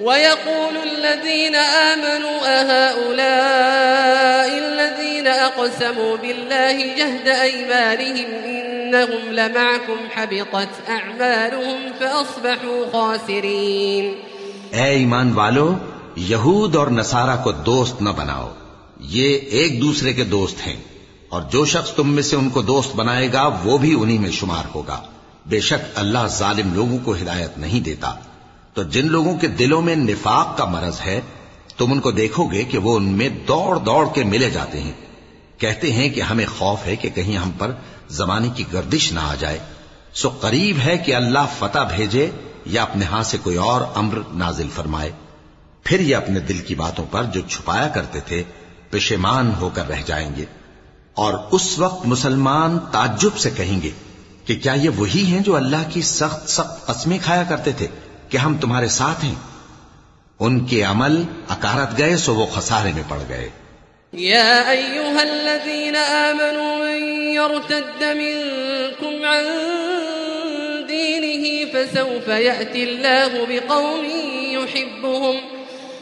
ويقول الذين آمنوا أهؤلاء الذين أقسموا بالله جهد أيمانهم إنهم لمعكم حبطت أعمالهم فأصبحوا خاسرين. اے ایمان والو، یہود اور نصارہ کو دوست نہ بناؤ۔ یہ ایک دوسرے کے دوست ہیں۔ اور جو شخص تم میں سے ان کو دوست بنائے گا، وہ بھی انہی میں شمار ہوگا۔ بے شک اللہ ظالم لوگوں کو ہدایت نہیں دیتا۔ تو جن لوگوں کے دلوں میں نفاق کا مرض ہے، تم ان کو دیکھو گے کہ وہ ان میں دوڑ دوڑ کے ملے جاتے ہیں۔ کہتے ہیں کہ ہمیں خوف ہے کہ کہیں ہم پر زمانے کی گردش نہ آ جائے۔ سو قریب ہے کہ اللہ فتح بھیجے یا اپنے ہاں سے کوئی اور امر نازل فرمائے۔ پھر یہ اپنے دل کی باتوں پر جو چھپایا کرتے تھے، پشیمان ہو کر رہ جائیں گے۔ اور اس وقت مسلمان تعجب سے کہیں گے کہ کیا یہ وہی ہیں جو اللہ کی سخت سخت قسمیں کھایا کرتے تھے؟ کہ ہم تمہارے ساتھ ہیں۔ ان کے عمل اکارت گئے، سو وہ خسارے میں پڑ گئے۔ يا أيها الذين آمنوا، من يرتد منكم عن دينه فسوف يأتي الله بقوم يحبهم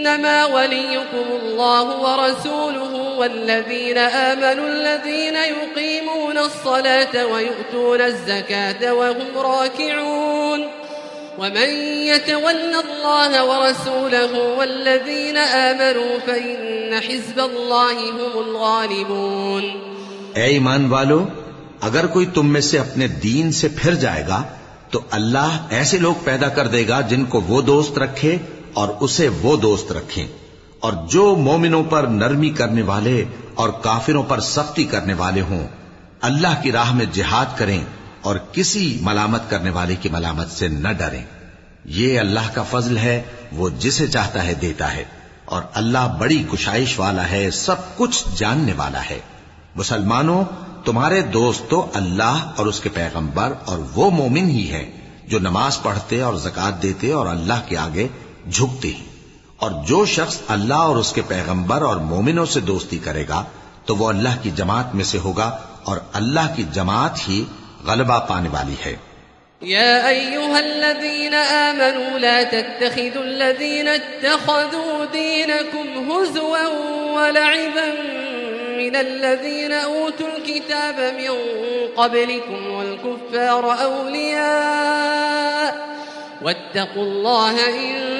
إنما وليكم الله ورسوله والذين آمنوا الذين يقيمون الصلاة ويؤتون الزكاة وهم راكعون ومن يتول الله ورسوله والذين آمنوا فإن حزب الله هم الغالبون اے ایمان والو، اگر کوئی تم میں سے اپنے دین سے پھر جائے گا، تو اللہ ایسے لوگ پیدا کر دے گا جن کو وہ دوست رکھے اور اسے وہ دوست رکھیں۔ اور جو مومنوں پر نرمی کرنے والے اور کافروں پر سختی کرنے والے ہوں، اللہ کی راہ میں جہاد کریں اور کسی ملامت کرنے والے کی ملامت سے نہ ڈریں۔ یہ اللہ کا فضل ہے، وہ جسے چاہتا ہے دیتا ہے۔ اور اللہ بڑی گشائش والا ہے، سب کچھ جاننے والا ہے۔ مسلمانوں، تمہارے دوست تو اللہ اور اس کے پیغمبر اور وہ مومن ہی ہیں جو نماز پڑھتے اور زکات دیتے اور اللہ کے آگے جھکتے ہیں۔ اور جو شخص اللہ اور اس کے پیغمبر اور مومنوں سے دوستی کرے گا، تو وہ اللہ کی جماعت میں سے ہوگا اور اللہ کی جماعت ہی غلبہ پانے والی ہے۔ يا أيها الذين آمنوا لا تتخذوا الذين اتخذوا دينكم هزوا ولعبا من الذين أوتوا الكتاب من قبلكم والكفار أولياء واتقوا الله إن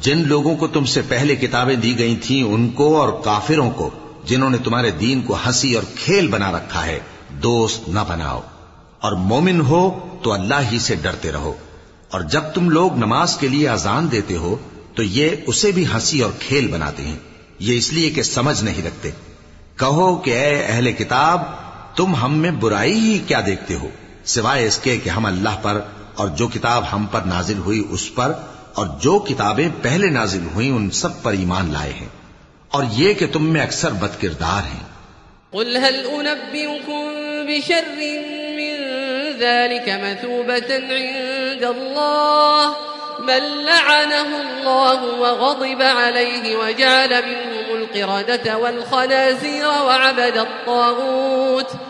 جن لوگوں کو تم سے پہلے کتابیں دی گئی تھیں ان کو اور کافروں کو، جنہوں نے تمہارے دین کو ہنسی اور کھیل بنا رکھا ہے، دوست نہ بناؤ۔ اور مومن ہو تو اللہ ہی سے ڈرتے رہو۔ اور جب تم لوگ نماز کے لیے اذان دیتے ہو، تو یہ اسے بھی ہنسی اور کھیل بناتے ہیں۔ یہ اس لیے کہ سمجھ نہیں رکھتے۔ کہو کہ اے اہل کتاب، تم ہم میں برائی ہی کیا دیکھتے ہو؟ سوائے اس کے کہ ہم اللہ پر اور جو کتاب ہم پر نازل ہوئی اس پر اور جو کتابیں پہلے نازل ہوئیں ان سب پر ایمان لائے ہیں۔ اور یہ کہ تم میں اکثر بد کردار ہیں۔ قل هل أنبئكم بشر من ذلك مثوبة عند الله من لعنه الله وغضب عليه وجعل منهم القردة والخنازير وعبد الطاغوت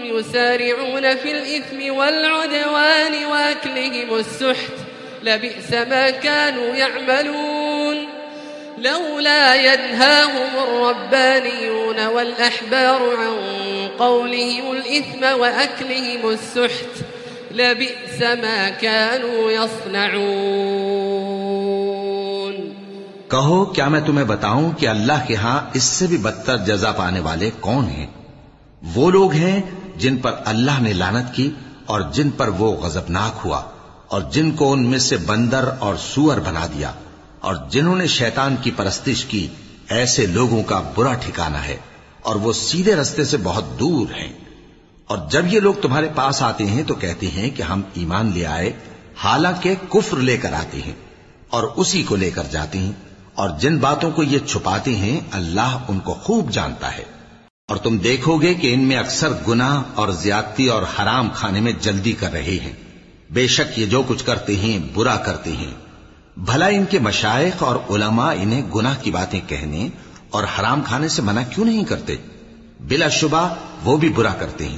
يسارعون في الإثم والعدوان وأكلهم السحت لبئس ما كانوا يعملون لولا ينهاهم الربانيون والأحبار عن قولهم الإثم وأكلهم السحت لبئس ما كانوا يصنعون کہو، کیا میں تمہیں بتاؤں کہ اللہ کے ہاں اس سے بھی بدتر جزا پانے والے کون ہیں؟ وہ لوگ ہیں جن پر اللہ نے لانت کی اور جن پر وہ غضبناک ہوا اور جن کو ان میں سے بندر اور سور بنا دیا اور جنہوں نے شیطان کی پرستش کی، ایسے لوگوں کا برا ٹھکانہ ہے اور وہ سیدھے رستے سے بہت دور ہیں۔ اور جب یہ لوگ تمہارے پاس آتے ہیں تو کہتے ہیں کہ ہم ایمان لے آئے، حالانکہ کفر لے کر آتے ہیں اور اسی کو لے کر جاتے ہیں اور جن باتوں کو یہ چھپاتے ہیں، اللہ ان کو خوب جانتا ہے۔ اور تم دیکھو گے کہ ان میں اکثر گناہ اور زیادتی اور حرام کھانے میں جلدی کر رہے ہیں۔ بے شک یہ جو کچھ کرتے ہیں، برا کرتے ہیں۔ بھلا ان کے مشائق اور علماء انہیں گناہ کی باتیں کہنے اور حرام کھانے سے منع کیوں نہیں کرتے؟ بلا شبہ وہ بھی برا کرتے ہیں۔